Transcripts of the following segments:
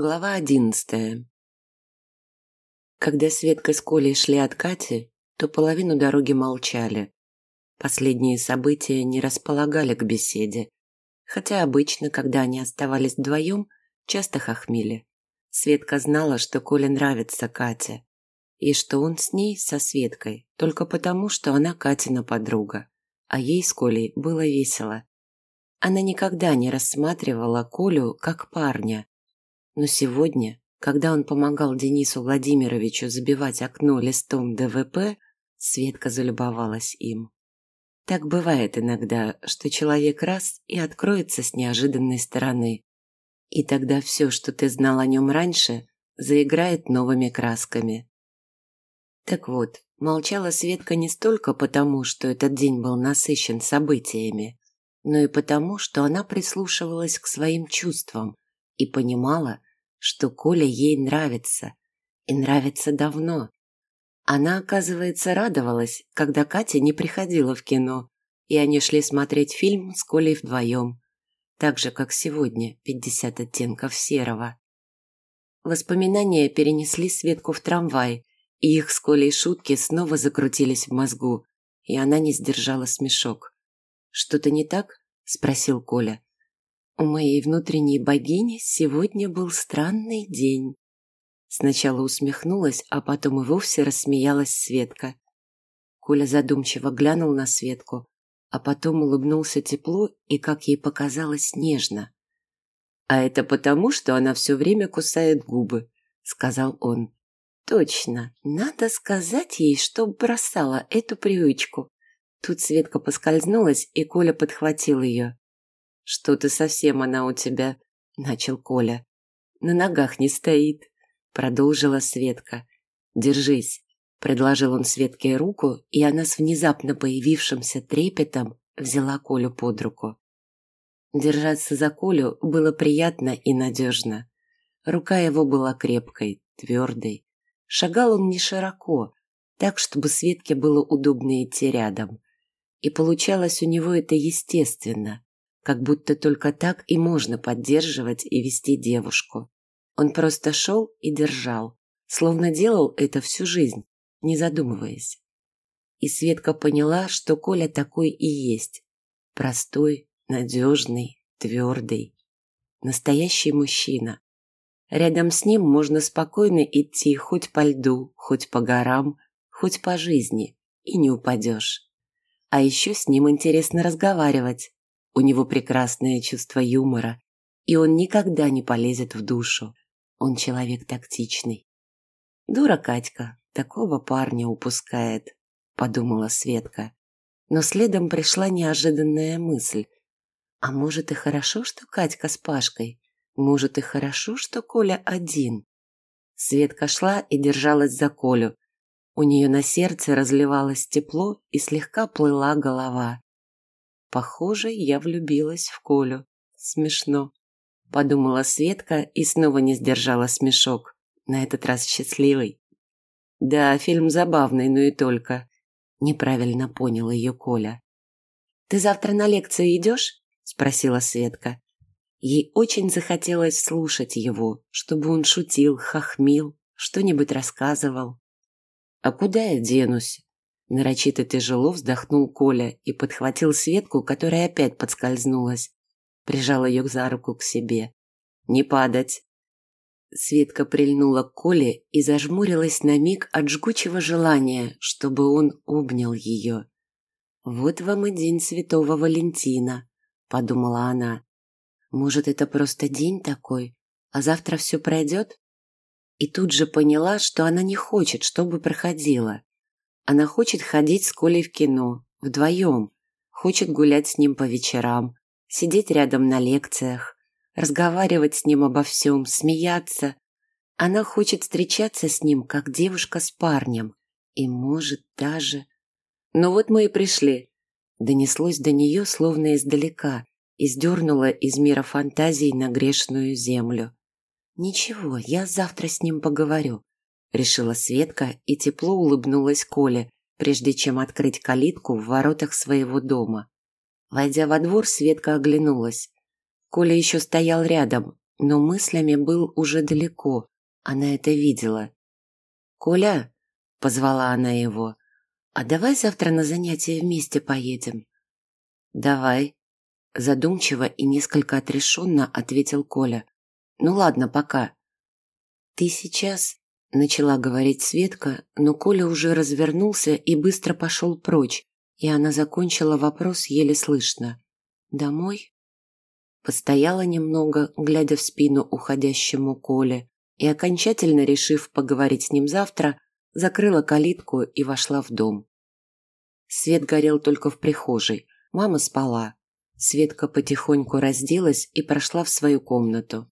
Глава одиннадцатая Когда Светка с Колей шли от Кати, то половину дороги молчали. Последние события не располагали к беседе, хотя обычно, когда они оставались вдвоем, часто хохмили. Светка знала, что Коле нравится Катя, и что он с ней, со Светкой, только потому, что она Катина подруга, а ей с Колей было весело. Она никогда не рассматривала Колю как парня, но сегодня, когда он помогал Денису Владимировичу забивать окно листом ДВП, Светка залюбовалась им. Так бывает иногда, что человек раз и откроется с неожиданной стороны. И тогда все, что ты знал о нем раньше, заиграет новыми красками. Так вот, молчала Светка не столько потому, что этот день был насыщен событиями, но и потому, что она прислушивалась к своим чувствам и понимала, что Коля ей нравится. И нравится давно. Она, оказывается, радовалась, когда Катя не приходила в кино, и они шли смотреть фильм с Колей вдвоем. Так же, как сегодня, «50 оттенков серого». Воспоминания перенесли Светку в трамвай, и их с Колей шутки снова закрутились в мозгу, и она не сдержала смешок. «Что-то не так?» – спросил Коля. У моей внутренней богини сегодня был странный день. Сначала усмехнулась, а потом и вовсе рассмеялась Светка. Коля задумчиво глянул на Светку, а потом улыбнулся тепло и, как ей показалось, нежно. «А это потому, что она все время кусает губы», — сказал он. «Точно, надо сказать ей, чтоб бросала эту привычку». Тут Светка поскользнулась, и Коля подхватил ее. «Что-то совсем она у тебя», – начал Коля. «На ногах не стоит», – продолжила Светка. «Держись», – предложил он Светке руку, и она с внезапно появившимся трепетом взяла Колю под руку. Держаться за Колю было приятно и надежно. Рука его была крепкой, твердой. Шагал он не широко, так, чтобы Светке было удобно идти рядом. И получалось у него это естественно, как будто только так и можно поддерживать и вести девушку. Он просто шел и держал, словно делал это всю жизнь, не задумываясь. И Светка поняла, что Коля такой и есть. Простой, надежный, твердый. Настоящий мужчина. Рядом с ним можно спокойно идти хоть по льду, хоть по горам, хоть по жизни, и не упадешь. А еще с ним интересно разговаривать, у него прекрасное чувство юмора, и он никогда не полезет в душу. Он человек тактичный. Дура Катька, такого парня упускает, подумала Светка. Но следом пришла неожиданная мысль. А может и хорошо, что Катька с Пашкой? Может и хорошо, что Коля один? Светка шла и держалась за Колю. У нее на сердце разливалось тепло и слегка плыла голова. Похоже, я влюбилась в Колю. Смешно. Подумала Светка и снова не сдержала смешок. На этот раз счастливый. Да, фильм забавный, но и только. Неправильно понял ее Коля. «Ты завтра на лекцию идешь?» – спросила Светка. Ей очень захотелось слушать его, чтобы он шутил, хохмил, что-нибудь рассказывал. «А куда я денусь?» Нарочито тяжело вздохнул Коля и подхватил Светку, которая опять подскользнулась. Прижал ее за руку к себе. «Не падать!» Светка прильнула к Коле и зажмурилась на миг от жгучего желания, чтобы он обнял ее. «Вот вам и день Святого Валентина», — подумала она. «Может, это просто день такой, а завтра все пройдет?» И тут же поняла, что она не хочет, чтобы проходило. Она хочет ходить с Колей в кино, вдвоем, хочет гулять с ним по вечерам, сидеть рядом на лекциях, разговаривать с ним обо всем, смеяться. Она хочет встречаться с ним, как девушка с парнем, и может даже... «Ну вот мы и пришли», — донеслось до нее словно издалека и сдернуло из мира фантазий на грешную землю. «Ничего, я завтра с ним поговорю решила Светка и тепло улыбнулась Коле, прежде чем открыть калитку в воротах своего дома. Войдя во двор, Светка оглянулась. Коля еще стоял рядом, но мыслями был уже далеко, она это видела. «Коля!» – позвала она его. «А давай завтра на занятия вместе поедем?» «Давай», – задумчиво и несколько отрешенно ответил Коля. «Ну ладно, пока». «Ты сейчас...» – начала говорить Светка, но Коля уже развернулся и быстро пошел прочь, и она закончила вопрос еле слышно. «Домой?» Постояла немного, глядя в спину уходящему Коле, и, окончательно решив поговорить с ним завтра, закрыла калитку и вошла в дом. Свет горел только в прихожей. Мама спала. Светка потихоньку разделась и прошла в свою комнату.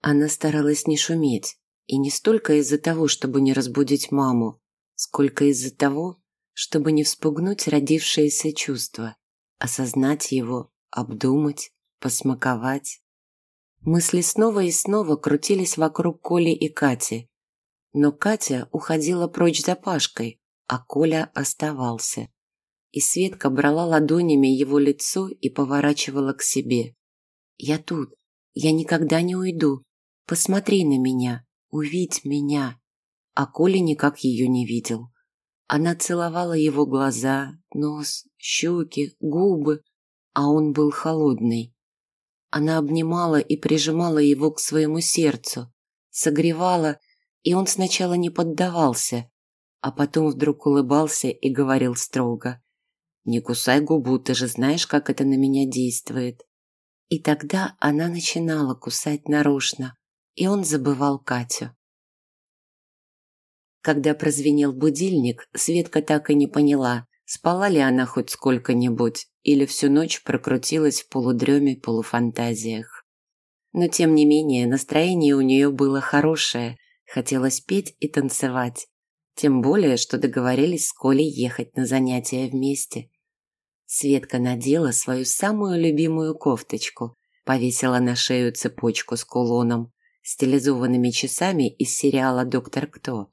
Она старалась не шуметь, и не столько из-за того, чтобы не разбудить маму, сколько из-за того, чтобы не вспугнуть родившееся чувство, осознать его, обдумать, посмаковать. Мысли снова и снова крутились вокруг Коли и Кати, но Катя уходила прочь за Пашкой, а Коля оставался. И Светка брала ладонями его лицо и поворачивала к себе. «Я тут. Я никогда не уйду. Посмотри на меня. Увидь меня». А Коля никак ее не видел. Она целовала его глаза, нос, щеки, губы, а он был холодный. Она обнимала и прижимала его к своему сердцу, согревала и он сначала не поддавался, а потом вдруг улыбался и говорил строго. «Не кусай губу, ты же знаешь, как это на меня действует». И тогда она начинала кусать нарочно, и он забывал Катю. Когда прозвенел будильник, Светка так и не поняла, спала ли она хоть сколько-нибудь или всю ночь прокрутилась в полудреме полуфантазиях. Но тем не менее настроение у нее было хорошее, Хотелось петь и танцевать. Тем более, что договорились с Колей ехать на занятия вместе. Светка надела свою самую любимую кофточку, повесила на шею цепочку с кулоном, стилизованными часами из сериала «Доктор Кто».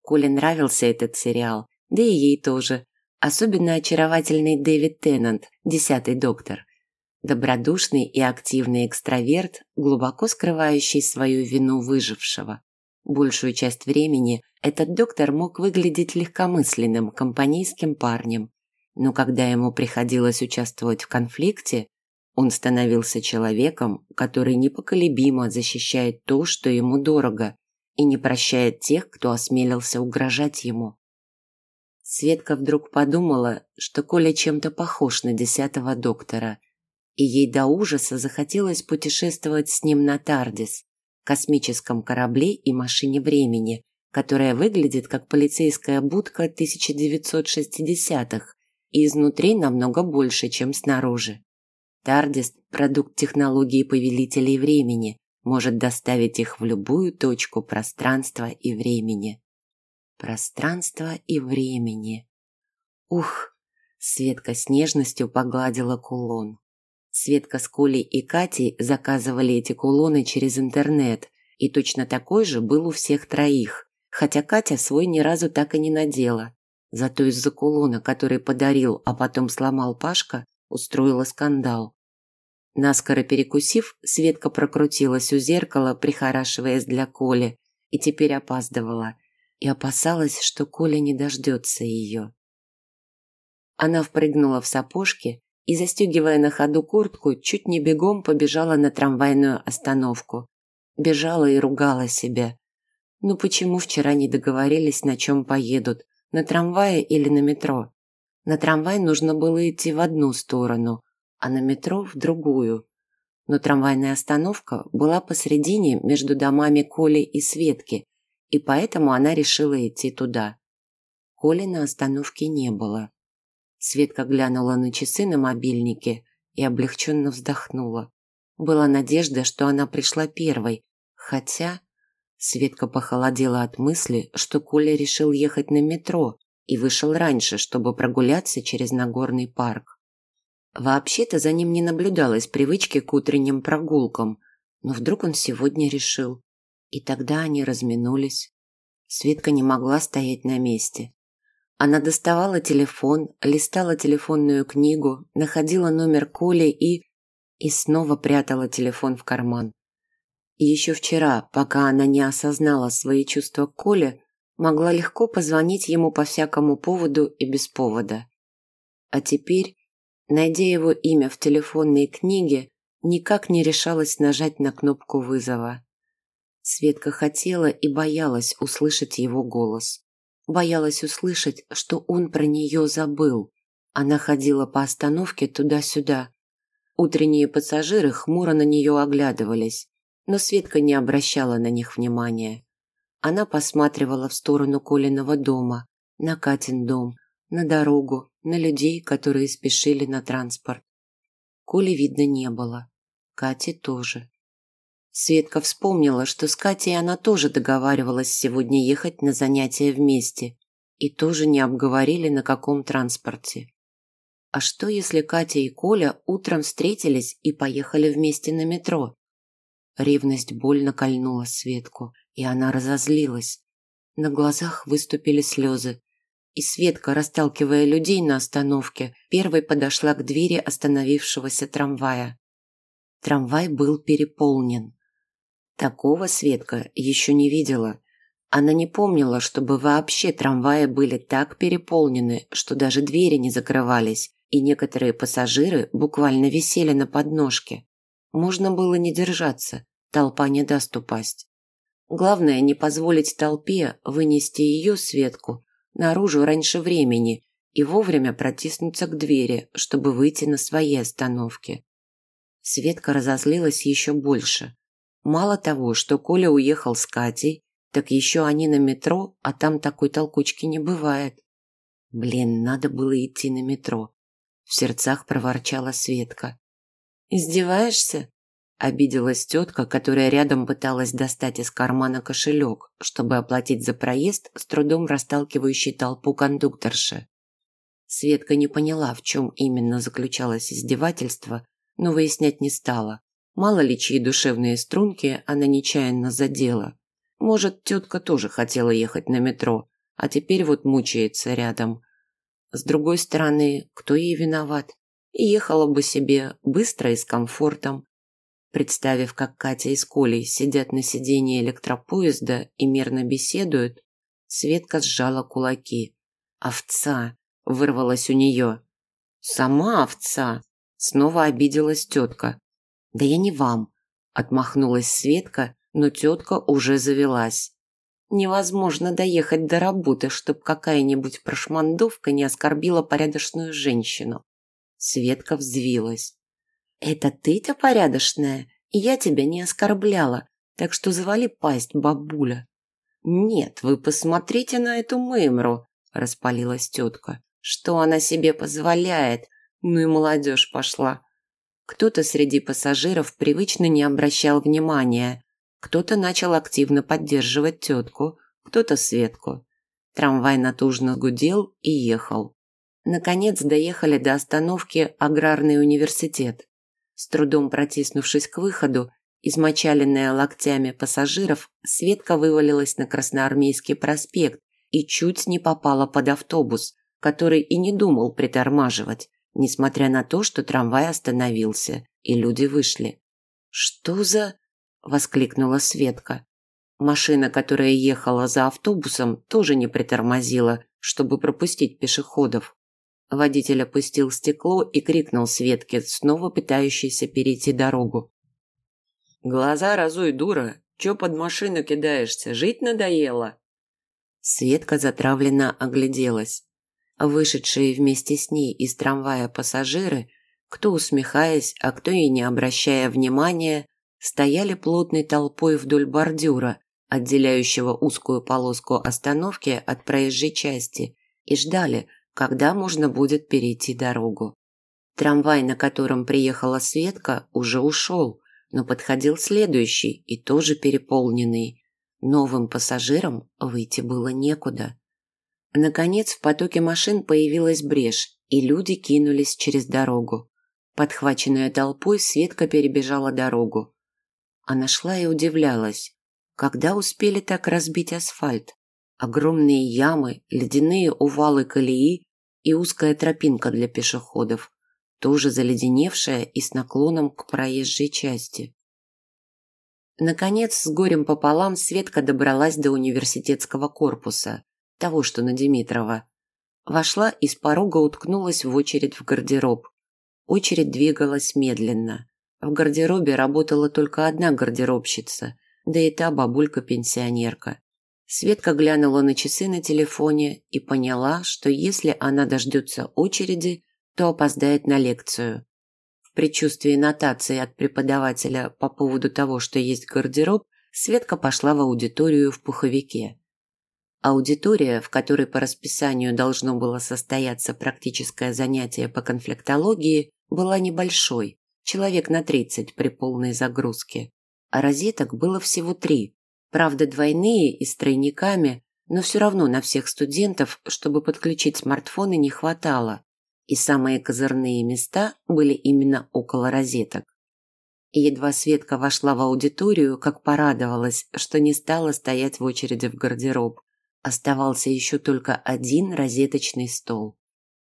Коле нравился этот сериал, да и ей тоже. Особенно очаровательный Дэвид Теннант, десятый доктор. Добродушный и активный экстраверт, глубоко скрывающий свою вину выжившего. Большую часть времени этот доктор мог выглядеть легкомысленным, компанейским парнем, но когда ему приходилось участвовать в конфликте, он становился человеком, который непоколебимо защищает то, что ему дорого, и не прощает тех, кто осмелился угрожать ему. Светка вдруг подумала, что Коля чем-то похож на десятого доктора, и ей до ужаса захотелось путешествовать с ним на Тардис, космическом корабле и машине времени, которая выглядит как полицейская будка 1960-х и изнутри намного больше, чем снаружи. Тардис – продукт технологии повелителей времени, может доставить их в любую точку пространства и времени. Пространство и времени. Ух! Светка с нежностью погладила кулон. Светка с Колей и Катей заказывали эти кулоны через интернет, и точно такой же был у всех троих, хотя Катя свой ни разу так и не надела. Зато из-за кулона, который подарил, а потом сломал Пашка, устроила скандал. Наскоро перекусив, Светка прокрутилась у зеркала, прихорашиваясь для Коли, и теперь опаздывала, и опасалась, что Коля не дождется ее. Она впрыгнула в сапожки и, застегивая на ходу куртку, чуть не бегом побежала на трамвайную остановку. Бежала и ругала себя. Ну почему вчера не договорились, на чем поедут? На трамвае или на метро? На трамвай нужно было идти в одну сторону, а на метро в другую. Но трамвайная остановка была посредине между домами Коли и Светки, и поэтому она решила идти туда. Коли на остановке не было. Светка глянула на часы на мобильнике и облегченно вздохнула. Была надежда, что она пришла первой, хотя... Светка похолодела от мысли, что Коля решил ехать на метро и вышел раньше, чтобы прогуляться через Нагорный парк. Вообще-то за ним не наблюдалось привычки к утренним прогулкам, но вдруг он сегодня решил. И тогда они разминулись. Светка не могла стоять на месте. Она доставала телефон, листала телефонную книгу, находила номер Коли и... и снова прятала телефон в карман. И еще вчера, пока она не осознала свои чувства к Коле, могла легко позвонить ему по всякому поводу и без повода. А теперь, найдя его имя в телефонной книге, никак не решалась нажать на кнопку вызова. Светка хотела и боялась услышать его голос. Боялась услышать, что он про нее забыл. Она ходила по остановке туда-сюда. Утренние пассажиры хмуро на нее оглядывались но Светка не обращала на них внимания. Она посматривала в сторону Колиного дома, на Катин дом, на дорогу, на людей, которые спешили на транспорт. Коли видно не было. Кати тоже. Светка вспомнила, что с Катей она тоже договаривалась сегодня ехать на занятия вместе и тоже не обговорили, на каком транспорте. А что, если Катя и Коля утром встретились и поехали вместе на метро? Ревность больно кольнула Светку, и она разозлилась. На глазах выступили слезы. И Светка, расталкивая людей на остановке, первой подошла к двери остановившегося трамвая. Трамвай был переполнен. Такого Светка еще не видела. Она не помнила, чтобы вообще трамваи были так переполнены, что даже двери не закрывались, и некоторые пассажиры буквально висели на подножке. Можно было не держаться, толпа не даст упасть. Главное не позволить толпе вынести ее, Светку, наружу раньше времени и вовремя протиснуться к двери, чтобы выйти на свои остановки. Светка разозлилась еще больше. Мало того, что Коля уехал с Катей, так еще они на метро, а там такой толкучки не бывает. Блин, надо было идти на метро. В сердцах проворчала Светка. «Издеваешься?» Обиделась тетка, которая рядом пыталась достать из кармана кошелек, чтобы оплатить за проезд, с трудом расталкивающий толпу кондукторши. Светка не поняла, в чем именно заключалось издевательство, но выяснять не стала. Мало ли чьи душевные струнки она нечаянно задела. Может, тетка тоже хотела ехать на метро, а теперь вот мучается рядом. С другой стороны, кто ей виноват? Ехала бы себе быстро и с комфортом, Представив, как Катя и с сидят на сиденье электропоезда и мирно беседуют, Светка сжала кулаки. «Овца!» – вырвалась у нее. «Сама овца!» – снова обиделась тетка. «Да я не вам!» – отмахнулась Светка, но тетка уже завелась. Невозможно доехать до работы, чтоб какая-нибудь прошмандовка не оскорбила порядочную женщину. Светка взвилась. «Это ты-то порядочная, и я тебя не оскорбляла, так что завали пасть, бабуля». «Нет, вы посмотрите на эту мымру», – распалилась тетка. «Что она себе позволяет? Ну и молодежь пошла». Кто-то среди пассажиров привычно не обращал внимания, кто-то начал активно поддерживать тетку, кто-то Светку. Трамвай натужно гудел и ехал. Наконец доехали до остановки Аграрный университет. С трудом протиснувшись к выходу, измочаленная локтями пассажиров, Светка вывалилась на Красноармейский проспект и чуть не попала под автобус, который и не думал притормаживать, несмотря на то, что трамвай остановился, и люди вышли. «Что за...» – воскликнула Светка. Машина, которая ехала за автобусом, тоже не притормозила, чтобы пропустить пешеходов. Водитель опустил стекло и крикнул Светке, снова пытающейся перейти дорогу. «Глаза разуй, дура! Чё под машину кидаешься? Жить надоело?» Светка затравленно огляделась. Вышедшие вместе с ней из трамвая пассажиры, кто усмехаясь, а кто и не обращая внимания, стояли плотной толпой вдоль бордюра, отделяющего узкую полоску остановки от проезжей части, и ждали, когда можно будет перейти дорогу. Трамвай, на котором приехала Светка, уже ушел, но подходил следующий и тоже переполненный. Новым пассажирам выйти было некуда. Наконец в потоке машин появилась брешь, и люди кинулись через дорогу. Подхваченная толпой, Светка перебежала дорогу. Она шла и удивлялась, когда успели так разбить асфальт. Огромные ямы, ледяные увалы колеи и узкая тропинка для пешеходов, тоже заледеневшая и с наклоном к проезжей части. Наконец, с горем пополам Светка добралась до университетского корпуса, того, что на Димитрова. Вошла и с порога уткнулась в очередь в гардероб. Очередь двигалась медленно. В гардеробе работала только одна гардеробщица, да и та бабулька-пенсионерка. Светка глянула на часы на телефоне и поняла, что если она дождется очереди, то опоздает на лекцию. В предчувствии нотации от преподавателя по поводу того, что есть гардероб, Светка пошла в аудиторию в пуховике. Аудитория, в которой по расписанию должно было состояться практическое занятие по конфликтологии, была небольшой, человек на 30 при полной загрузке. А розеток было всего три, Правда, двойные и с тройниками, но все равно на всех студентов, чтобы подключить смартфоны, не хватало. И самые козырные места были именно около розеток. Едва Светка вошла в аудиторию, как порадовалась, что не стала стоять в очереди в гардероб. Оставался еще только один розеточный стол.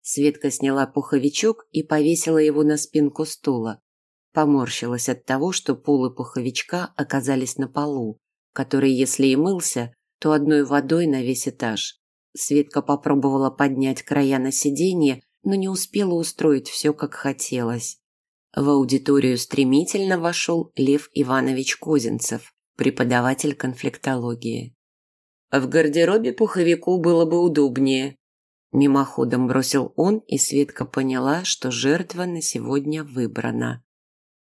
Светка сняла пуховичок и повесила его на спинку стула. Поморщилась от того, что полы пуховичка оказались на полу, который, если и мылся, то одной водой на весь этаж. Светка попробовала поднять края на сиденье, но не успела устроить все, как хотелось. В аудиторию стремительно вошел Лев Иванович Козинцев, преподаватель конфликтологии. В гардеробе пуховику было бы удобнее. Мимоходом бросил он, и Светка поняла, что жертва на сегодня выбрана.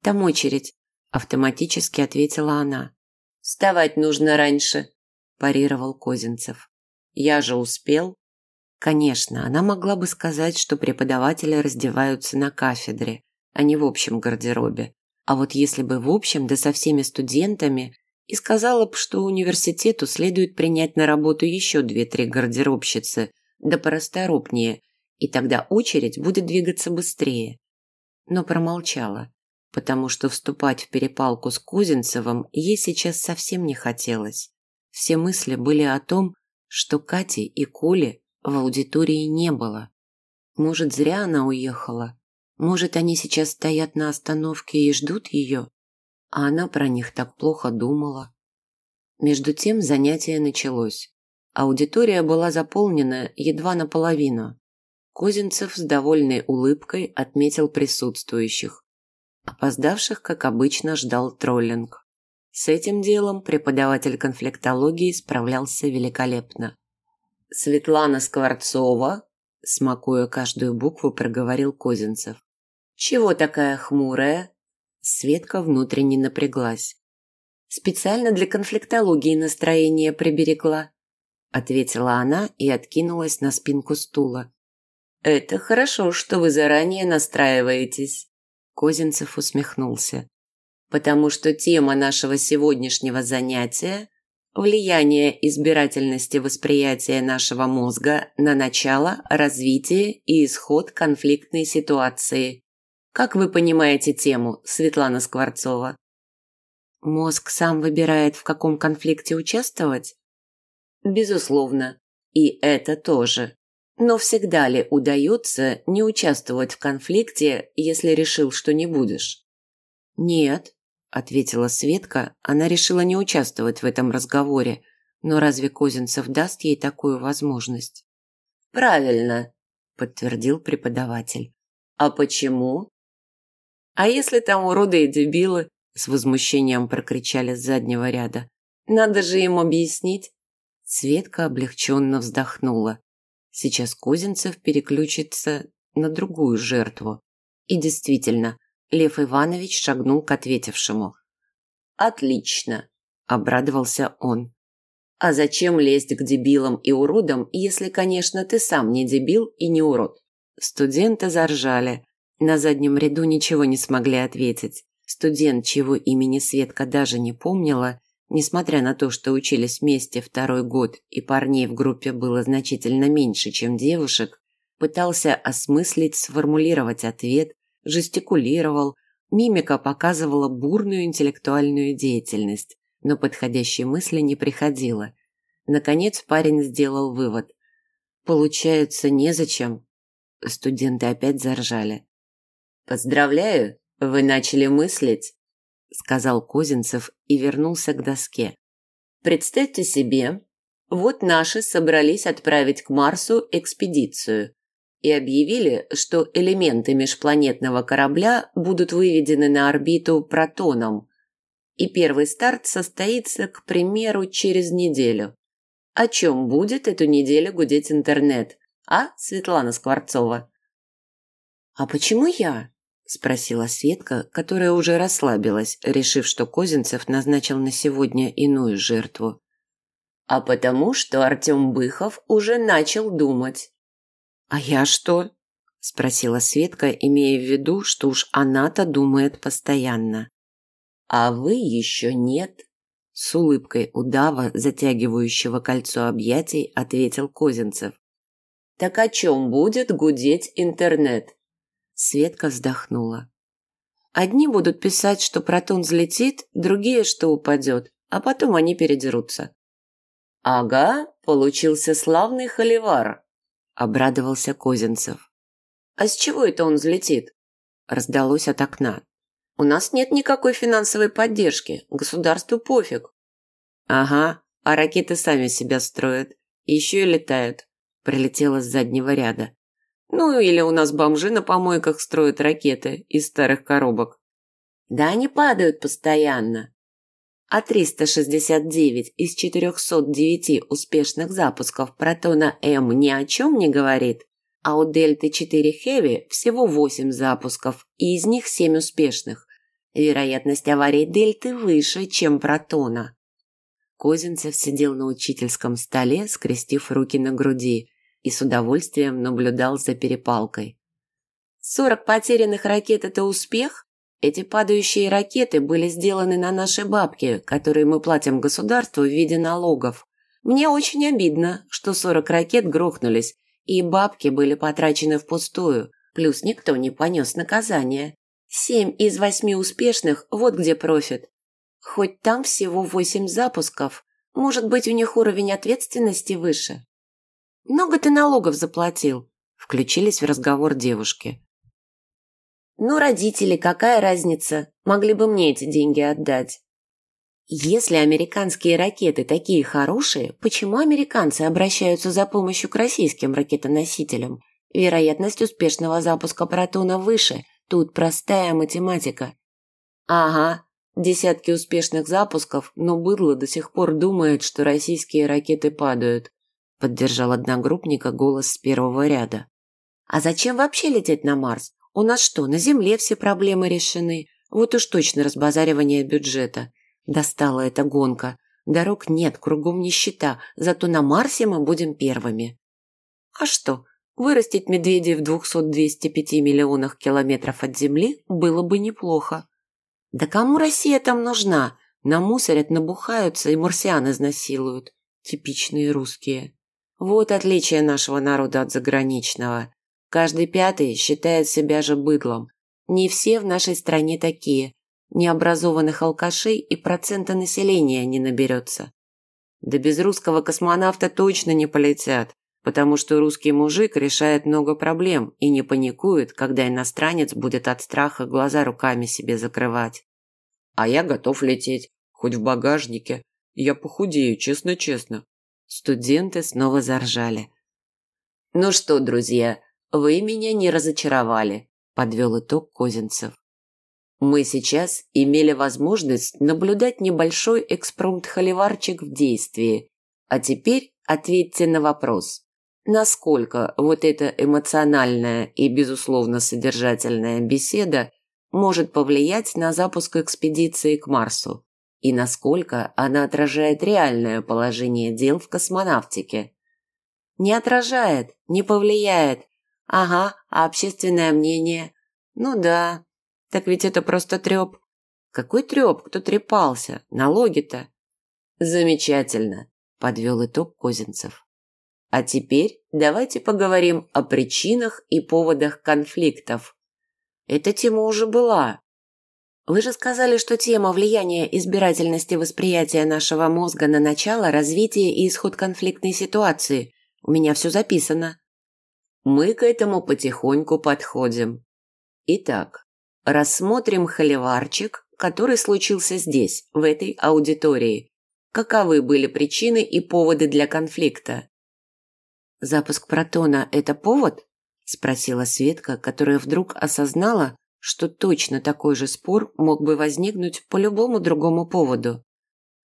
«Там очередь», – автоматически ответила она. Вставать нужно раньше, парировал Козинцев. Я же успел. Конечно, она могла бы сказать, что преподаватели раздеваются на кафедре, а не в общем гардеробе. А вот если бы в общем, да со всеми студентами, и сказала бы, что университету следует принять на работу еще две-три гардеробщицы, да порасторопнее, и тогда очередь будет двигаться быстрее. Но промолчала потому что вступать в перепалку с Кузинцевым ей сейчас совсем не хотелось. Все мысли были о том, что Кати и Коли в аудитории не было. Может, зря она уехала. Может, они сейчас стоят на остановке и ждут ее, а она про них так плохо думала. Между тем занятие началось. Аудитория была заполнена едва наполовину. Козинцев с довольной улыбкой отметил присутствующих. Опоздавших, как обычно, ждал троллинг. С этим делом преподаватель конфликтологии справлялся великолепно. «Светлана Скворцова», – смакуя каждую букву, проговорил Козинцев. «Чего такая хмурая?» Светка внутренне напряглась. «Специально для конфликтологии настроение приберегла», – ответила она и откинулась на спинку стула. «Это хорошо, что вы заранее настраиваетесь. Козинцев усмехнулся. «Потому что тема нашего сегодняшнего занятия – влияние избирательности восприятия нашего мозга на начало, развитие и исход конфликтной ситуации. Как вы понимаете тему, Светлана Скворцова?» «Мозг сам выбирает, в каком конфликте участвовать?» «Безусловно. И это тоже. Но всегда ли удается не участвовать в конфликте, если решил, что не будешь? Нет, ответила Светка. Она решила не участвовать в этом разговоре. Но разве Козинцев даст ей такую возможность? Правильно, подтвердил преподаватель. А почему? А если там уроды и дебилы? С возмущением прокричали с заднего ряда. Надо же им объяснить. Светка облегченно вздохнула. Сейчас Козинцев переключится на другую жертву. И действительно, Лев Иванович шагнул к ответившему. «Отлично!» – обрадовался он. «А зачем лезть к дебилам и уродам, если, конечно, ты сам не дебил и не урод?» Студенты заржали. На заднем ряду ничего не смогли ответить. Студент, чьего имени Светка даже не помнила, Несмотря на то, что учились вместе второй год и парней в группе было значительно меньше, чем девушек, пытался осмыслить, сформулировать ответ, жестикулировал, мимика показывала бурную интеллектуальную деятельность, но подходящей мысли не приходило. Наконец парень сделал вывод. «Получается, незачем?» Студенты опять заржали. «Поздравляю, вы начали мыслить». Сказал Козинцев и вернулся к доске. Представьте себе, вот наши собрались отправить к Марсу экспедицию и объявили, что элементы межпланетного корабля будут выведены на орбиту протоном. И первый старт состоится, к примеру, через неделю. О чем будет эту неделю гудеть интернет? А, Светлана Скворцова? А почему я? Спросила Светка, которая уже расслабилась, решив, что Козинцев назначил на сегодня иную жертву. А потому что Артем Быхов уже начал думать. «А я что?» – спросила Светка, имея в виду, что уж она-то думает постоянно. «А вы еще нет», – с улыбкой удава, затягивающего кольцо объятий, ответил Козинцев. «Так о чем будет гудеть интернет?» Светка вздохнула. «Одни будут писать, что протон взлетит, другие, что упадет, а потом они передерутся». «Ага, получился славный холивар», обрадовался Козинцев. А с чего это он взлетит? раздалось от окна. У нас нет никакой финансовой поддержки, государству пофиг. Ага, а ракеты сами себя строят, еще и летают, прилетело с заднего ряда. Ну или у нас бомжи на помойках строят ракеты из старых коробок. Да они падают постоянно, а 369 из 409 успешных запусков протона М ни о чем не говорит, а у Дельты 4 Heavy всего 8 запусков, и из них 7 успешных. Вероятность аварии Дельты выше, чем протона. Козинцев сидел на учительском столе, скрестив руки на груди, и с удовольствием наблюдал за перепалкой. «Сорок потерянных ракет – это успех?» Эти падающие ракеты были сделаны на наши бабки, которые мы платим государству в виде налогов. Мне очень обидно, что 40 ракет грохнулись, и бабки были потрачены впустую, плюс никто не понес наказание. Семь из восьми успешных – вот где профит. Хоть там всего восемь запусков, может быть, у них уровень ответственности выше. Много ты налогов заплатил, включились в разговор девушки. Ну, родители, какая разница? Могли бы мне эти деньги отдать. Если американские ракеты такие хорошие, почему американцы обращаются за помощью к российским ракетоносителям? Вероятность успешного запуска протона выше. Тут простая математика. Ага, десятки успешных запусков, но быдло до сих пор думает, что российские ракеты падают. Поддержал одногруппника голос с первого ряда. А зачем вообще лететь на Марс? У нас что, на земле все проблемы решены? Вот уж точно разбазаривание бюджета. Достала эта гонка. Дорог нет, кругом нищета, зато на Марсе мы будем первыми. А что, вырастить медведей в 200-205 миллионах километров от Земли было бы неплохо. Да кому Россия там нужна? Намусорят, набухаются и марсиан изнасилуют. Типичные русские. Вот отличие нашего народа от заграничного. Каждый пятый считает себя же быдлом. Не все в нашей стране такие. Необразованных алкашей и процента населения не наберется. Да без русского космонавта точно не полетят, потому что русский мужик решает много проблем и не паникует, когда иностранец будет от страха глаза руками себе закрывать. А я готов лететь, хоть в багажнике. Я похудею, честно-честно. Студенты снова заржали. Ну что, друзья, вы меня не разочаровали, подвел итог Козинцев. Мы сейчас имели возможность наблюдать небольшой экспромт-холиварчик в действии. А теперь ответьте на вопрос. Насколько вот эта эмоциональная и, безусловно, содержательная беседа может повлиять на запуск экспедиции к Марсу? И насколько она отражает реальное положение дел в космонавтике? Не отражает, не повлияет, Ага, а общественное мнение? Ну да. Так ведь это просто треп. Какой треп? Кто трепался? Налоги-то. Замечательно, подвел итог Козинцев. А теперь давайте поговорим о причинах и поводах конфликтов. Эта тема уже была. Вы же сказали, что тема влияния избирательности восприятия нашего мозга на начало, развитие и исход конфликтной ситуации. У меня все записано. Мы к этому потихоньку подходим. Итак, рассмотрим холиварчик, который случился здесь, в этой аудитории. Каковы были причины и поводы для конфликта? «Запуск протона – это повод?» – спросила Светка, которая вдруг осознала, что точно такой же спор мог бы возникнуть по любому другому поводу.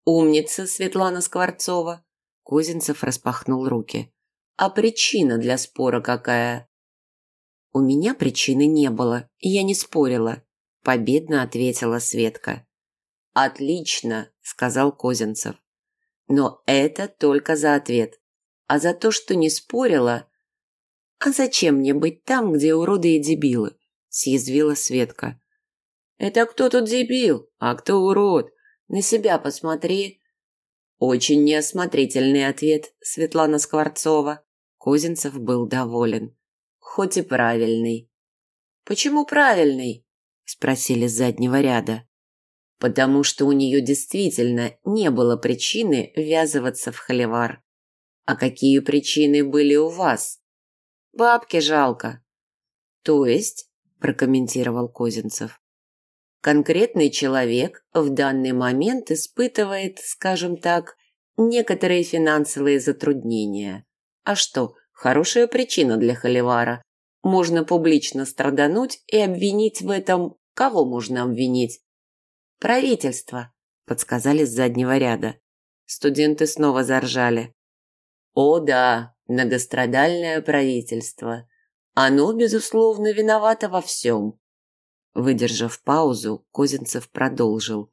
«Умница, Светлана Скворцова!» Козинцев распахнул руки. «А причина для спора какая?» «У меня причины не было, и я не спорила», – победно ответила Светка. «Отлично», – сказал Козинцев. «Но это только за ответ а за то, что не спорила. «А зачем мне быть там, где уроды и дебилы?» – съязвила Светка. «Это кто тут дебил, а кто урод? На себя посмотри». Очень неосмотрительный ответ, Светлана Скворцова. Козинцев был доволен. Хоть и правильный. «Почему правильный?» – спросили с заднего ряда. «Потому что у нее действительно не было причины ввязываться в холивар. А какие причины были у вас? Бабки жалко. То есть, прокомментировал Козинцев, конкретный человек в данный момент испытывает, скажем так, некоторые финансовые затруднения. А что, хорошая причина для холивара. Можно публично страдануть и обвинить в этом... Кого можно обвинить? Правительство, подсказали с заднего ряда. Студенты снова заржали. О да, многострадальное правительство. Оно, безусловно, виновато во всем. Выдержав паузу, Козинцев продолжил.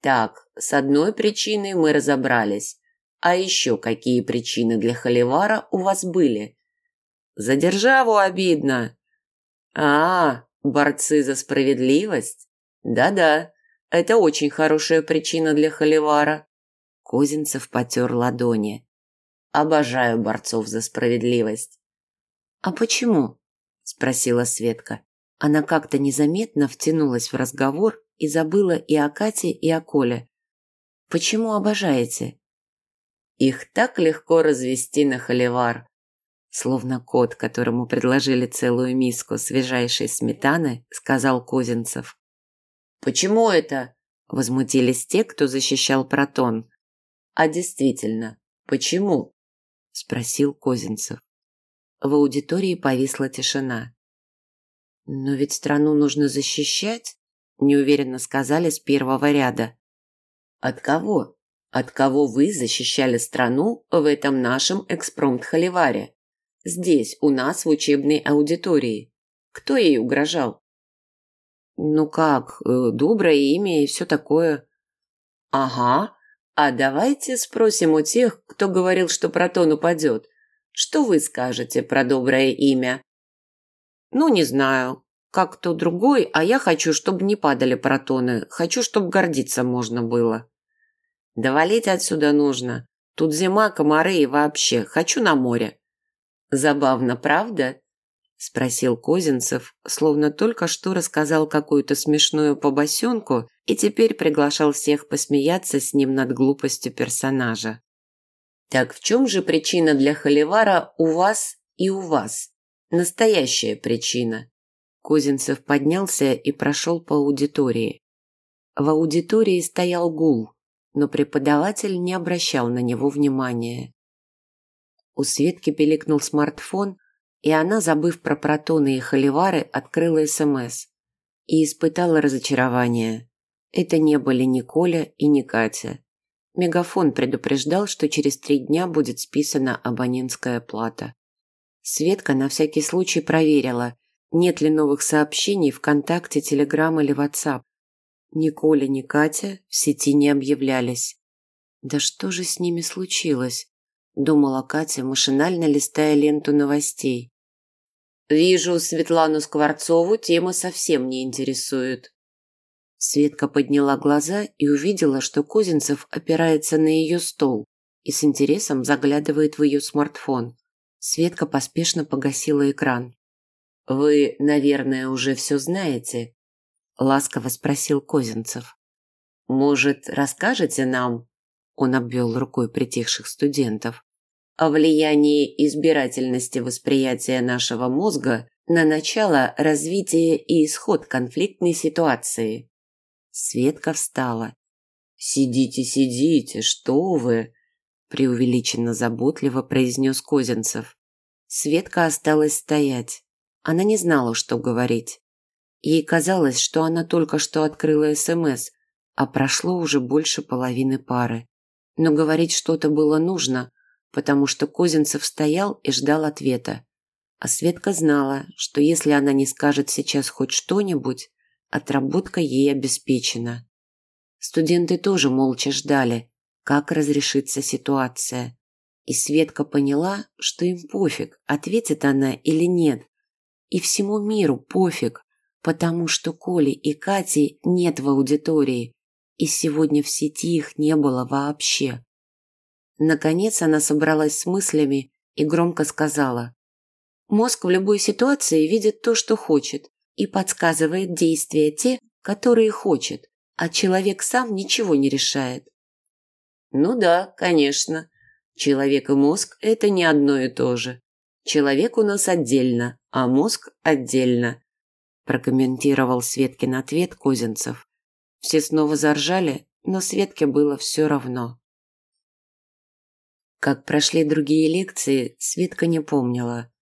Так, с одной причиной мы разобрались. А еще какие причины для холивара у вас были? За державу обидно. А, борцы за справедливость? Да-да, это очень хорошая причина для холивара. Козинцев потер ладони. Обожаю борцов за справедливость. А почему? спросила Светка. Она как-то незаметно втянулась в разговор и забыла и о Кате, и о Коле. Почему обожаете? Их так легко развести на холивар. Словно кот, которому предложили целую миску свежайшей сметаны, сказал Козинцев. Почему это? Возмутились те, кто защищал протон. А действительно, почему? спросил Козинцев. В аудитории повисла тишина. Но ведь страну нужно защищать, неуверенно сказали с первого ряда. От кого? От кого вы защищали страну в этом нашем экспромт-холиваре? Здесь, у нас в учебной аудитории. Кто ей угрожал? Ну как, э, доброе имя и все такое. Ага, а давайте спросим у тех, кто говорил, что протон упадет. Что вы скажете про доброе имя? Ну, не знаю. Как кто другой, а я хочу, чтобы не падали протоны. Хочу, чтобы гордиться можно было. Да валить отсюда нужно. Тут зима, комары и вообще. Хочу на море. Забавно, правда? спросил Козинцев, словно только что рассказал какую-то смешную побосенку и теперь приглашал всех посмеяться с ним над глупостью персонажа. Так в чем же причина для холивара у вас и у вас? Настоящая причина. Козинцев поднялся и прошел по аудитории. В аудитории стоял гул, но преподаватель не обращал на него внимания. У Светки пиликнул смартфон, и она, забыв про протоны и холивары, открыла СМС и испытала разочарование. Это не были ни Коля и ни Катя. Мегафон предупреждал, что через три дня будет списана абонентская плата. Светка на всякий случай проверила, нет ли новых сообщений ВКонтакте, Телеграм или Ватсап. Ни Коля, ни Катя в сети не объявлялись. Да что же с ними случилось? думала Катя, машинально листая ленту новостей. «Вижу, Светлану Скворцову тема совсем не интересует». Светка подняла глаза и увидела, что Козинцев опирается на ее стол и с интересом заглядывает в ее смартфон. Светка поспешно погасила экран. «Вы, наверное, уже все знаете?» – ласково спросил Козинцев. «Может, расскажете нам?» – он обвел рукой притихших студентов о влиянии избирательности восприятия нашего мозга на начало, развитие и исход конфликтной ситуации. Светка встала. «Сидите, сидите, что вы!» преувеличенно заботливо произнес Козинцев. Светка осталась стоять. Она не знала, что говорить. Ей казалось, что она только что открыла СМС, а прошло уже больше половины пары. Но говорить что-то было нужно, потому что Козинцев стоял и ждал ответа. А Светка знала, что если она не скажет сейчас хоть что-нибудь, отработка ей обеспечена. Студенты тоже молча ждали, как разрешится ситуация. И Светка поняла, что им пофиг, ответит она или нет. И всему миру пофиг, потому что Коли и Кати нет в аудитории, и сегодня в сети их не было вообще. Наконец она собралась с мыслями и громко сказала. Мозг в любой ситуации видит то, что хочет, и подсказывает действия те, которые хочет, а человек сам ничего не решает. Ну да, конечно. Человек и мозг – это не одно и то же. Человек у нас отдельно, а мозг отдельно, прокомментировал Светкин ответ Козинцев. Все снова заржали, но Светке было все равно. Как прошли другие лекции, Светка не помнила.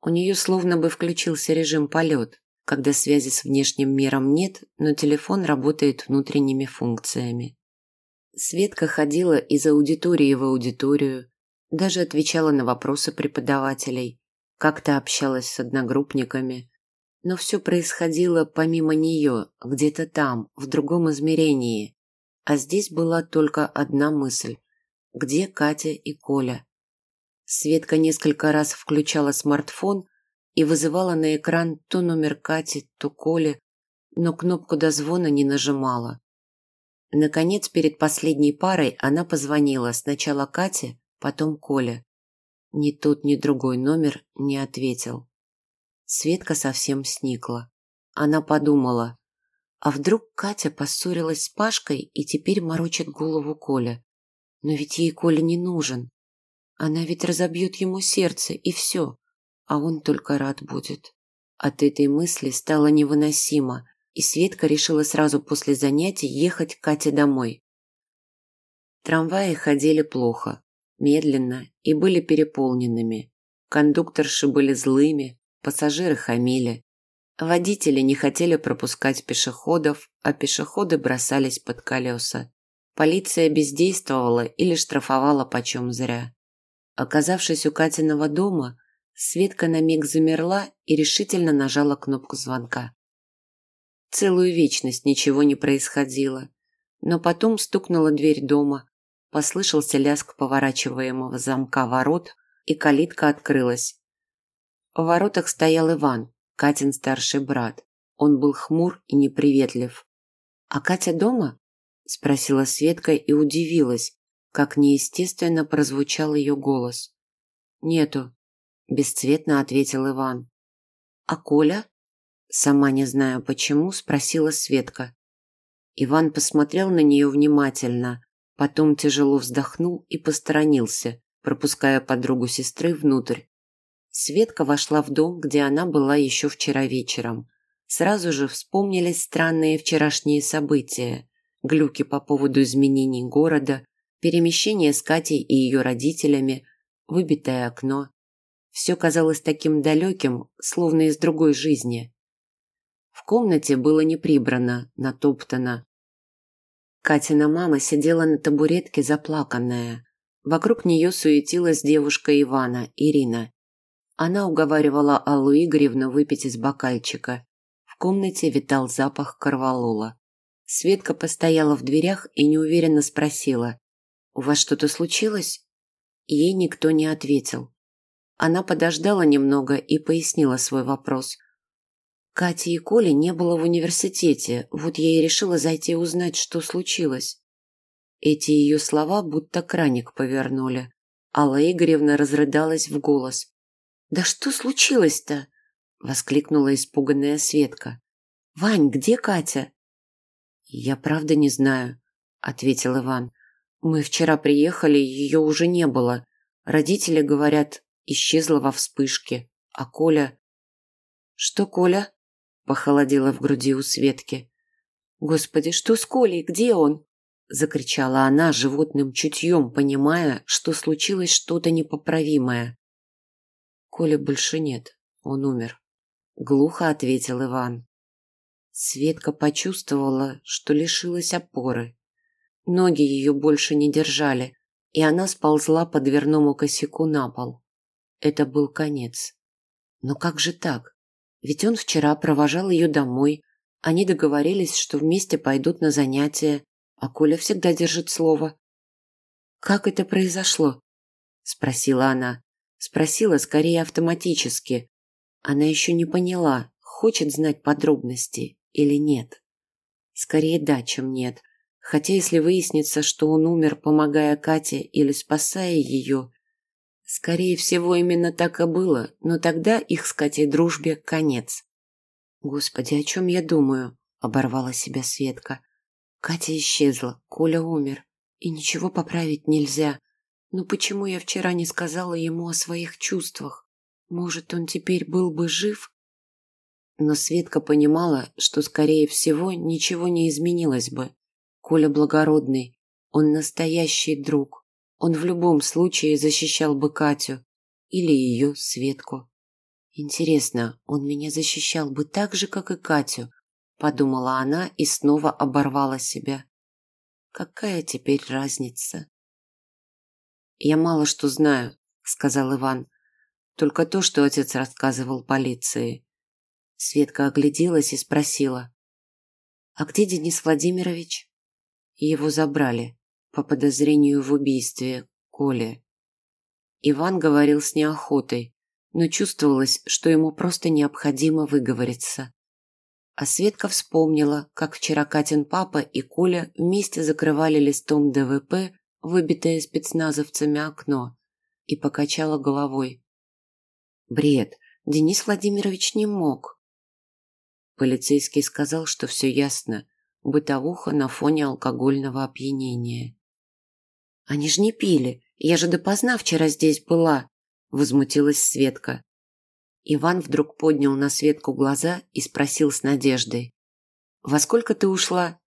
У нее словно бы включился режим полет, когда связи с внешним миром нет, но телефон работает внутренними функциями. Светка ходила из аудитории в аудиторию, даже отвечала на вопросы преподавателей, как-то общалась с одногруппниками. Но все происходило помимо нее, где-то там, в другом измерении. А здесь была только одна мысль. Где Катя и Коля? Светка несколько раз включала смартфон и вызывала на экран то номер Кати, то Коли, но кнопку дозвона не нажимала. Наконец, перед последней парой она позвонила сначала Кате, потом Коле. Ни тот, ни другой номер не ответил. Светка совсем сникла. Она подумала, а вдруг Катя поссорилась с Пашкой и теперь морочит голову Коля. Но ведь ей Коля не нужен. Она ведь разобьет ему сердце, и все. А он только рад будет. От этой мысли стало невыносимо, и Светка решила сразу после занятий ехать к Кате домой. Трамваи ходили плохо, медленно и были переполненными. Кондукторши были злыми, пассажиры хамили. Водители не хотели пропускать пешеходов, а пешеходы бросались под колеса. Полиция бездействовала или штрафовала почем зря. Оказавшись у Катиного дома, Светка на миг замерла и решительно нажала кнопку звонка. Целую вечность ничего не происходило. Но потом стукнула дверь дома, послышался лязг поворачиваемого замка ворот, и калитка открылась. В воротах стоял Иван, Катин старший брат. Он был хмур и неприветлив. «А Катя дома?» – спросила Светка и удивилась, как неестественно прозвучал ее голос. «Нету», – бесцветно ответил Иван. «А Коля?» Сама не знаю почему, спросила Светка. Иван посмотрел на нее внимательно, потом тяжело вздохнул и посторонился, пропуская подругу сестры внутрь. Светка вошла в дом, где она была еще вчера вечером. Сразу же вспомнились странные вчерашние события, глюки по поводу изменений города, перемещение с Катей и ее родителями, выбитое окно. Все казалось таким далеким, словно из другой жизни. В комнате было не прибрано, натоптано. Катина мама сидела на табуретке заплаканная. Вокруг нее суетилась девушка Ивана, Ирина. Она уговаривала Аллу Игоревну выпить из бокальчика. В комнате витал запах корвалола. Светка постояла в дверях и неуверенно спросила. «У вас что-то случилось?» Ей никто не ответил. Она подождала немного и пояснила свой вопрос. Кати и Коли не было в университете, вот я и решила зайти узнать, что случилось. Эти ее слова будто краник повернули. Алла Игоревна разрыдалась в голос. «Да что случилось-то?» – воскликнула испуганная Светка. «Вань, где Катя?» «Я правда не знаю», – ответил Иван. «Мы вчера приехали, ее уже не было. Родители говорят, исчезла во вспышке. А Коля...» «Что Коля?» похолодело в груди у Светки. «Господи, что с Колей? Где он?» Закричала она животным чутьем, понимая, что случилось что-то непоправимое. «Коли больше нет, он умер», — глухо ответил Иван. Светка почувствовала, что лишилась опоры. Ноги ее больше не держали, и она сползла по дверному косяку на пол. Это был конец. Но как же так? Ведь он вчера провожал ее домой, они договорились, что вместе пойдут на занятия, а Коля всегда держит слово. «Как это произошло?» – спросила она. Спросила скорее автоматически. Она еще не поняла, хочет знать подробности или нет. Скорее да, чем нет. Хотя если выяснится, что он умер, помогая Кате или спасая ее, скорее всего, именно так и было, но тогда их с Катей дружбе конец. «Господи, о чем я думаю?» – оборвала себя Светка. Катя исчезла, Коля умер, и ничего поправить нельзя. Но почему я вчера не сказала ему о своих чувствах? Может, он теперь был бы жив? Но Светка понимала, что, скорее всего, ничего не изменилось бы. Коля благородный, он настоящий друг. Он в любом случае защищал бы Катю или ее, Светку. Интересно, он меня защищал бы так же, как и Катю, подумала она и снова оборвала себя. Какая теперь разница? Я мало что знаю, сказал Иван. Только то, что отец рассказывал полиции. Светка огляделась и спросила. «А где Денис Владимирович?» Его забрали по подозрению в убийстве Коли. Иван говорил с неохотой, но чувствовалось, что ему просто необходимо выговориться. А Светка вспомнила, как вчера Катин папа и Коля вместе закрывали листом ДВП, выбитое спецназовцами окно, и покачала головой. Бред, Денис Владимирович не мог. Полицейский сказал, что все ясно, бытовуха на фоне алкогольного опьянения. Они ж не пили, я же допоздна вчера здесь была, возмутилась Светка. Иван вдруг поднял на Светку глаза и спросил с надеждой. «Во сколько ты ушла?»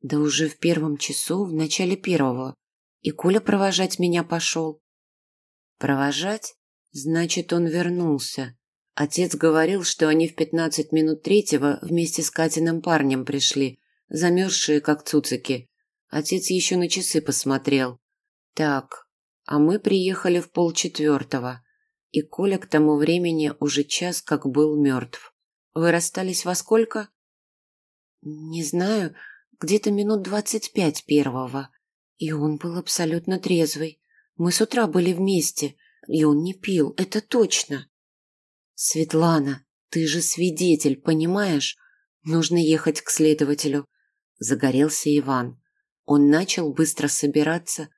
«Да уже в первом часу, в начале первого. И Коля провожать меня пошел». «Провожать? Значит, он вернулся. Отец говорил, что они в пятнадцать минут третьего вместе с Катиным парнем пришли, замерзшие, как цуцики. Отец еще на часы посмотрел. Так, а мы приехали в полчетвертого, и Коля к тому времени уже час как был мертв. Вы расстались во сколько? Не знаю, где-то минут двадцать пять первого. И он был абсолютно трезвый. Мы с утра были вместе, и он не пил, это точно. Светлана, ты же свидетель, понимаешь? Нужно ехать к следователю. Загорелся Иван. Он начал быстро собираться,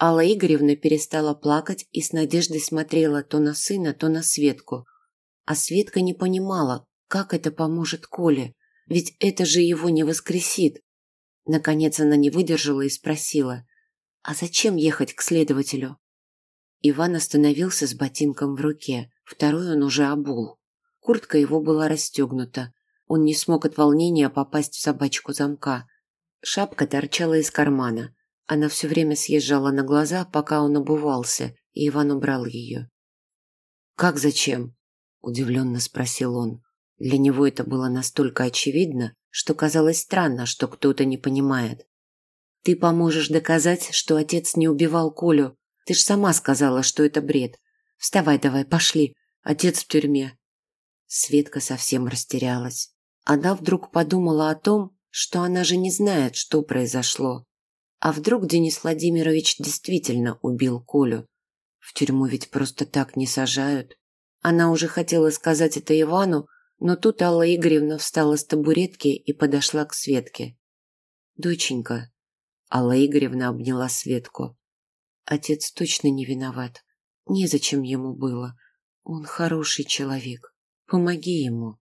Алла Игоревна перестала плакать и с надеждой смотрела то на сына, то на Светку. А Светка не понимала, как это поможет Коле, ведь это же его не воскресит. Наконец она не выдержала и спросила, «А зачем ехать к следователю?» Иван остановился с ботинком в руке, второй он уже обул. Куртка его была расстегнута. Он не смог от волнения попасть в собачку замка. Шапка торчала из кармана. Она все время съезжала на глаза, пока он обувался, и Иван убрал ее. «Как зачем?» – удивленно спросил он. Для него это было настолько очевидно, что казалось странно, что кто-то не понимает. «Ты поможешь доказать, что отец не убивал Колю. Ты ж сама сказала, что это бред. Вставай давай, пошли. Отец в тюрьме». Светка совсем растерялась. Она вдруг подумала о том, что она же не знает, что произошло, а вдруг Денис Владимирович действительно убил Колю? В тюрьму ведь просто так не сажают. Она уже хотела сказать это Ивану, но тут Алла Игоревна встала с табуретки и подошла к Светке. «Доченька», – Алла Игоревна обняла Светку, – «отец точно не виноват. Незачем ему было. Он хороший человек. Помоги ему».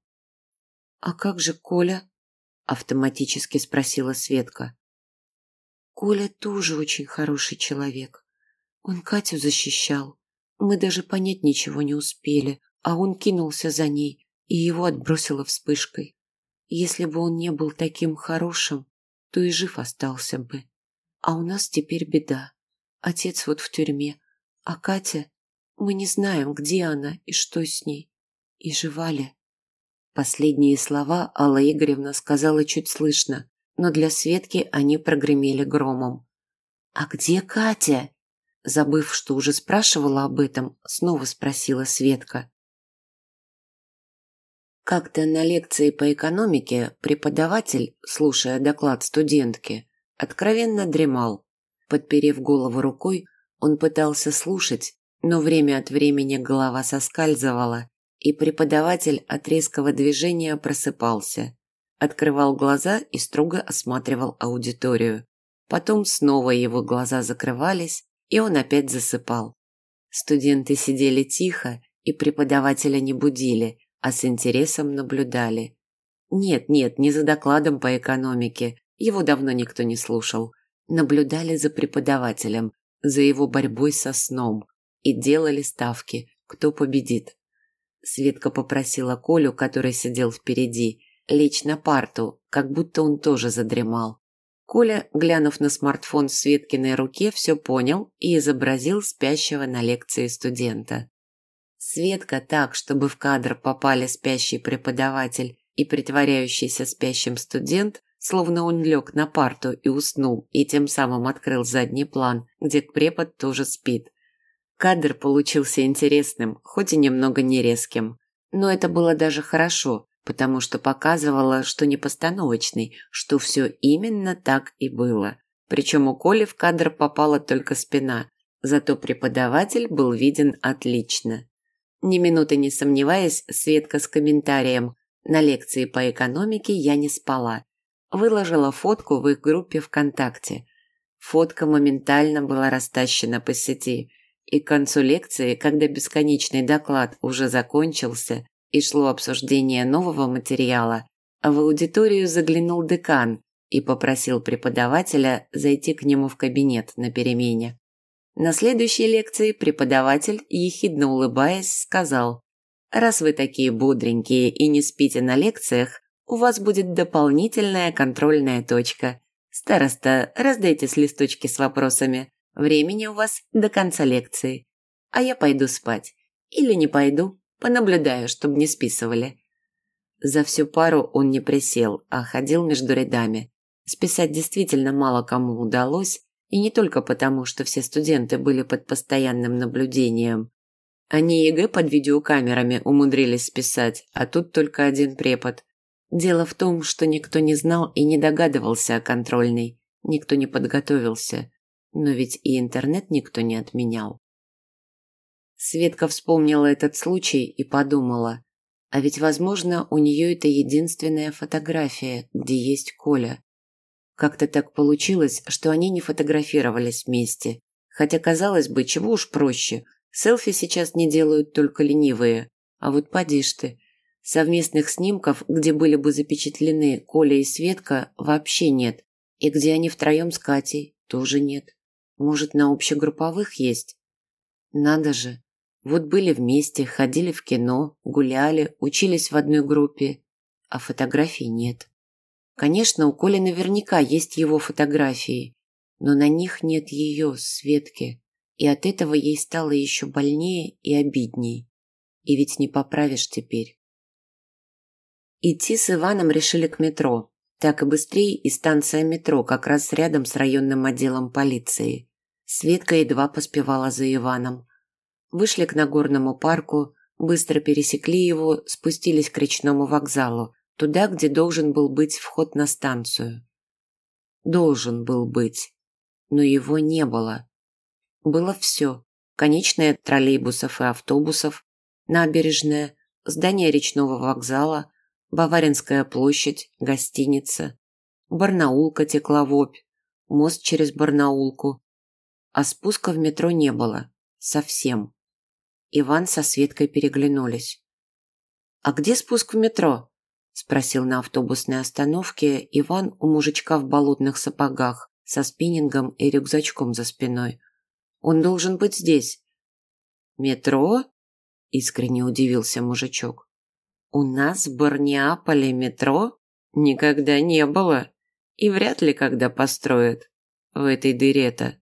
«А как же Коля?» – автоматически спросила Светка. Коля тоже очень хороший человек. Он Катю защищал. Мы даже понять ничего не успели, а он кинулся за ней, и его отбросило вспышкой. Если бы он не был таким хорошим, то и жив остался бы. А у нас теперь беда. Отец вот в тюрьме, а Катя... Мы не знаем, где она и что с ней. И жива ли? Последние слова Алла Игоревна сказала чуть слышно, но для Светки они прогремели громом. «А где Катя?» Забыв, что уже спрашивала об этом, снова спросила Светка. Как-то на лекции по экономике преподаватель, слушая доклад студентки, откровенно дремал. Подперев голову рукой, он пытался слушать, но время от времени голова соскальзывала, и преподаватель от резкого движения просыпался. Открывал глаза и строго осматривал аудиторию. Потом снова его глаза закрывались, и он опять засыпал. Студенты сидели тихо и преподавателя не будили, а с интересом наблюдали. Нет, нет, не за докладом по экономике, его давно никто не слушал. Наблюдали за преподавателем, за его борьбой со сном и делали ставки, кто победит. Светка попросила Колю, который сидел впереди, лечь на парту, как будто он тоже задремал. Коля, глянув на смартфон в Светкиной руке, все понял и изобразил спящего на лекции студента. Светка так, чтобы в кадр попали спящий преподаватель и притворяющийся спящим студент, словно он лег на парту и уснул, и тем самым открыл задний план, где препод тоже спит. Кадр получился интересным, хоть и немного нерезким. Но это было даже хорошо, потому что показывало, что не постановочный, что все именно так и было. Причем у Коли в кадр попала только спина, зато преподаватель был виден отлично. Ни минуты не сомневаясь, Светка с комментарием «На лекции по экономике я не спала» выложила фотку в их группе ВКонтакте. Фотка моментально была растащена по сети, и к концу лекции, когда бесконечный доклад уже закончился и шло обсуждение нового материала, в аудиторию заглянул декан и попросил преподавателя зайти к нему в кабинет на перемене. На следующей лекции преподаватель, ехидно улыбаясь, сказал «Раз вы такие бодренькие и не спите на лекциях, у вас будет дополнительная контрольная точка. Староста, раздайте листочки с вопросами. Времени у вас до конца лекции. А я пойду спать. Или не пойду, понаблюдаю, чтобы не списывали». За всю пару он не присел, а ходил между рядами. Списать действительно мало кому удалось, и не только потому, что все студенты были под постоянным наблюдением. Они ЕГЭ под видеокамерами умудрились списать, а тут только один препод. Дело в том, что никто не знал и не догадывался о контрольной, никто не подготовился, но ведь и интернет никто не отменял. Светка вспомнила этот случай и подумала, а ведь, возможно, у нее это единственная фотография, где есть Коля. Как-то так получилось, что они не фотографировались вместе. Хотя, казалось бы, чего уж проще. Селфи сейчас не делают только ленивые. А вот поди ж ты. Совместных снимков, где были бы запечатлены Коля и Светка, вообще нет. И где они втроем с Катей, тоже нет. Может, на общегрупповых есть? Надо же. Вот были вместе, ходили в кино, гуляли, учились в одной группе. А фотографий нет. Конечно, у Коли наверняка есть его фотографии, но на них нет ее, Светки, и от этого ей стало еще больнее и обидней. И ведь не поправишь теперь. Идти с Иваном решили к метро. Так и быстрее, и станция метро как раз рядом с районным отделом полиции. Светка едва поспевала за Иваном. Вышли к Нагорному парку, быстро пересекли его, спустились к речному вокзалу, Туда, где должен был быть вход на станцию. Должен был быть. Но его не было. Было все. Конечная троллейбусов и автобусов, набережная, здание речного вокзала, Баваринская площадь, гостиница. Барнаулка текла в обь, мост через Барнаулку. А спуска в метро не было. Совсем. Иван со Светкой переглянулись. «А где спуск в метро?» спросил на автобусной остановке Иван у мужичка в болотных сапогах со спиннингом и рюкзачком за спиной. Он должен быть здесь. Метро? Искренне удивился мужичок. У нас в Барниаполе метро? Никогда не было. И вряд ли когда построят. В этой дыре-то.